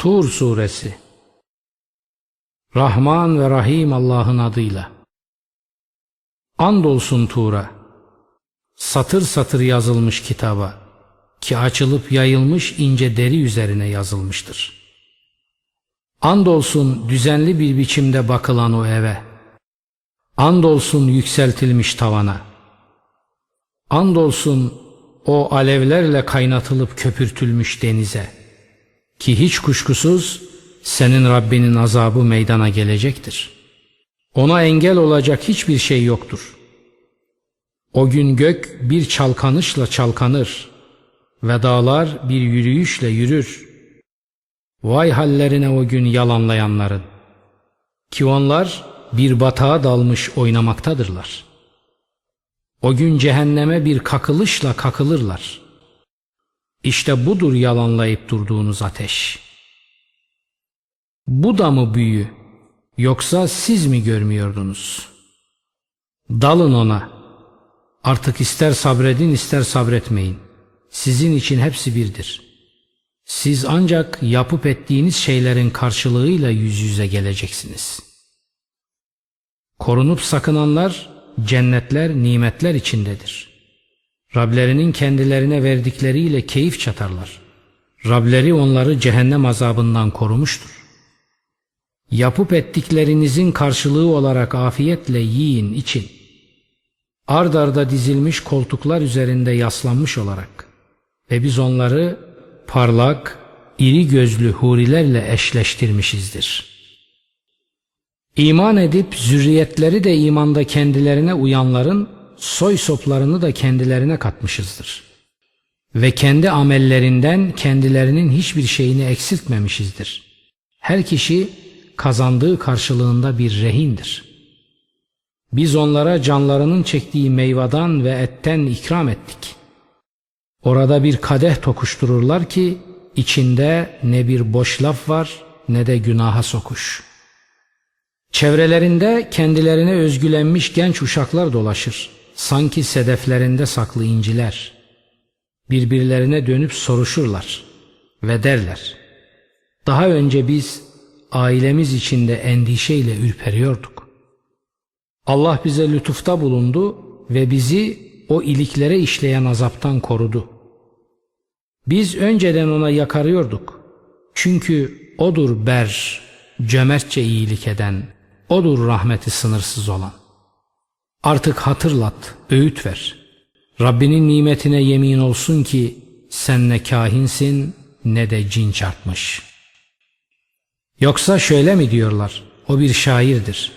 Tur Suresi Rahman ve Rahim Allah'ın adıyla Andolsun Tur'a Satır satır yazılmış kitaba ki açılıp yayılmış ince deri üzerine yazılmıştır. Andolsun düzenli bir biçimde bakılan o eve. Andolsun yükseltilmiş tavana. Andolsun o alevlerle kaynatılıp köpürtülmüş denize. Ki hiç kuşkusuz senin Rabbinin azabı meydana gelecektir. Ona engel olacak hiçbir şey yoktur. O gün gök bir çalkanışla çalkanır ve dağlar bir yürüyüşle yürür. Vay hallerine o gün yalanlayanların. Ki onlar bir batağa dalmış oynamaktadırlar. O gün cehenneme bir kakılışla kakılırlar. İşte budur yalanlayıp durduğunuz ateş. Bu da mı büyü yoksa siz mi görmüyordunuz? Dalın ona. Artık ister sabredin ister sabretmeyin. Sizin için hepsi birdir. Siz ancak yapıp ettiğiniz şeylerin karşılığıyla yüz yüze geleceksiniz. Korunup sakınanlar cennetler, nimetler içindedir. Rablerinin kendilerine verdikleriyle keyif çatarlar. Rableri onları cehennem azabından korumuştur. Yapıp ettiklerinizin karşılığı olarak afiyetle yiyin, için. Ard arda dizilmiş koltuklar üzerinde yaslanmış olarak ve biz onları parlak, iri gözlü hurilerle eşleştirmişizdir.'' İman edip zürriyetleri de imanda kendilerine uyanların soy soplarını da kendilerine katmışızdır. Ve kendi amellerinden kendilerinin hiçbir şeyini eksiltmemişizdir. Her kişi kazandığı karşılığında bir rehindir. Biz onlara canlarının çektiği meyvadan ve etten ikram ettik. Orada bir kadeh tokuştururlar ki içinde ne bir boş laf var ne de günaha sokuş.'' Çevrelerinde kendilerine özgülenmiş genç uşaklar dolaşır. Sanki sedeflerinde saklı inciler. Birbirlerine dönüp soruşurlar ve derler. Daha önce biz ailemiz içinde endişeyle ürperiyorduk. Allah bize lütufta bulundu ve bizi o iliklere işleyen azaptan korudu. Biz önceden ona yakarıyorduk. Çünkü odur ber, cömertçe iyilik eden, O'dur rahmeti sınırsız olan. Artık hatırlat, öğüt ver. Rabbinin nimetine yemin olsun ki sen ne kahinsin ne de cin çarpmış. Yoksa şöyle mi diyorlar? O bir şairdir.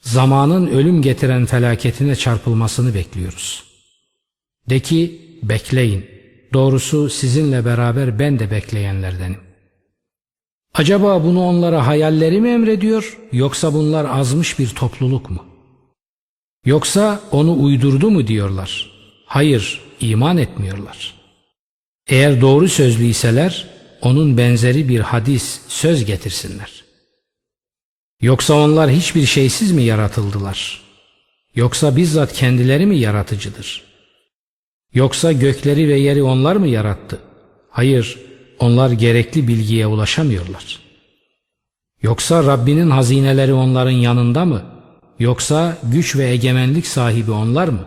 Zamanın ölüm getiren felaketine çarpılmasını bekliyoruz. De ki bekleyin. Doğrusu sizinle beraber ben de bekleyenlerdenim. Acaba bunu onlara hayalleri mi emrediyor yoksa bunlar azmış bir topluluk mu? Yoksa onu uydurdu mu diyorlar? Hayır, iman etmiyorlar. Eğer doğru sözlüyseler onun benzeri bir hadis, söz getirsinler. Yoksa onlar hiçbir şeysiz mi yaratıldılar? Yoksa bizzat kendileri mi yaratıcıdır? Yoksa gökleri ve yeri onlar mı yarattı? Hayır, onlar gerekli bilgiye ulaşamıyorlar. Yoksa Rabbinin hazineleri onların yanında mı? Yoksa güç ve egemenlik sahibi onlar mı?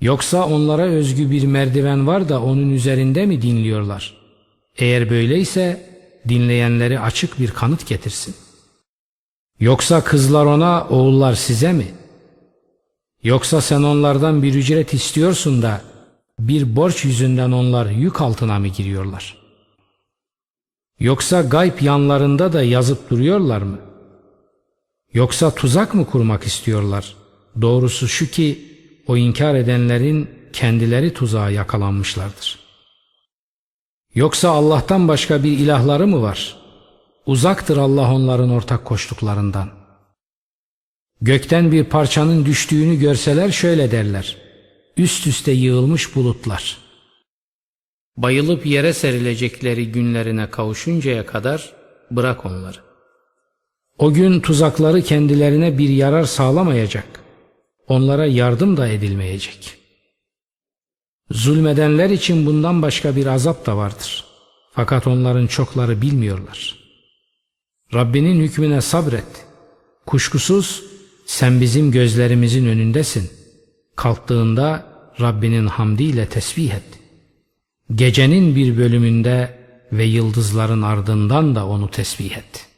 Yoksa onlara özgü bir merdiven var da onun üzerinde mi dinliyorlar? Eğer böyleyse dinleyenleri açık bir kanıt getirsin. Yoksa kızlar ona, oğullar size mi? Yoksa sen onlardan bir ücret istiyorsun da bir borç yüzünden onlar yük altına mı giriyorlar? Yoksa gayb yanlarında da yazıp duruyorlar mı? Yoksa tuzak mı kurmak istiyorlar? Doğrusu şu ki o inkar edenlerin kendileri tuzağa yakalanmışlardır. Yoksa Allah'tan başka bir ilahları mı var? Uzaktır Allah onların ortak koştuklarından. Gökten bir parçanın düştüğünü görseler şöyle derler üst üste yığılmış bulutlar. Bayılıp yere serilecekleri günlerine kavuşuncaya kadar bırak onları. O gün tuzakları kendilerine bir yarar sağlamayacak. Onlara yardım da edilmeyecek. Zulmedenler için bundan başka bir azap da vardır. Fakat onların çokları bilmiyorlar. Rabbinin hükmüne sabret. Kuşkusuz sen bizim gözlerimizin önündesin. Kalktığında Rabbinin hamdiyle tesbih et. Gecenin bir bölümünde ve yıldızların ardından da onu tesbih et.''